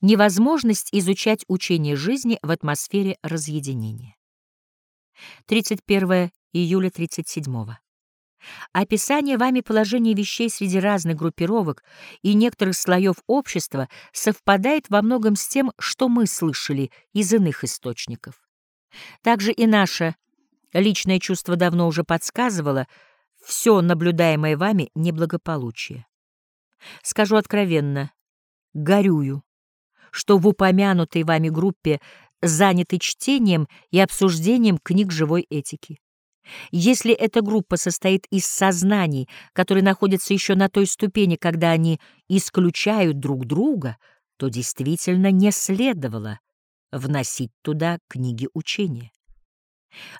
Невозможность изучать учение жизни в атмосфере разъединения. 31 июля 37 -го. Описание вами положения вещей среди разных группировок и некоторых слоев общества совпадает во многом с тем, что мы слышали из иных источников. Также и наше личное чувство давно уже подсказывало все наблюдаемое вами неблагополучие. Скажу откровенно, горюю, что в упомянутой вами группе заняты чтением и обсуждением книг живой этики. Если эта группа состоит из сознаний, которые находятся еще на той ступени, когда они исключают друг друга, то действительно не следовало вносить туда книги учения.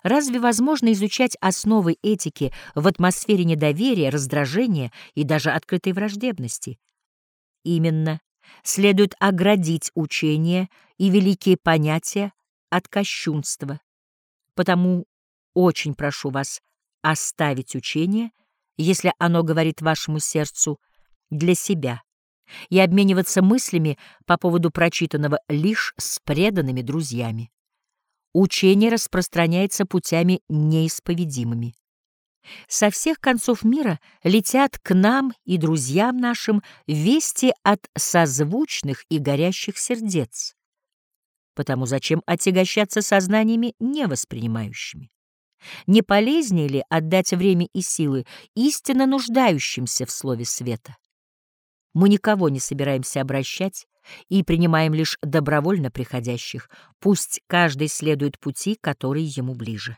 Разве возможно изучать основы этики в атмосфере недоверия, раздражения и даже открытой враждебности? Именно следует оградить учение и великие понятия от кощунства. Потому очень прошу вас оставить учение, если оно говорит вашему сердцу, для себя, и обмениваться мыслями по поводу прочитанного лишь с преданными друзьями. Учение распространяется путями неисповедимыми. Со всех концов мира летят к нам и друзьям нашим вести от созвучных и горящих сердец. Потому зачем отягощаться сознаниями невоспринимающими? Не полезнее ли отдать время и силы истинно нуждающимся в слове света? Мы никого не собираемся обращать и принимаем лишь добровольно приходящих, пусть каждый следует пути, который ему ближе.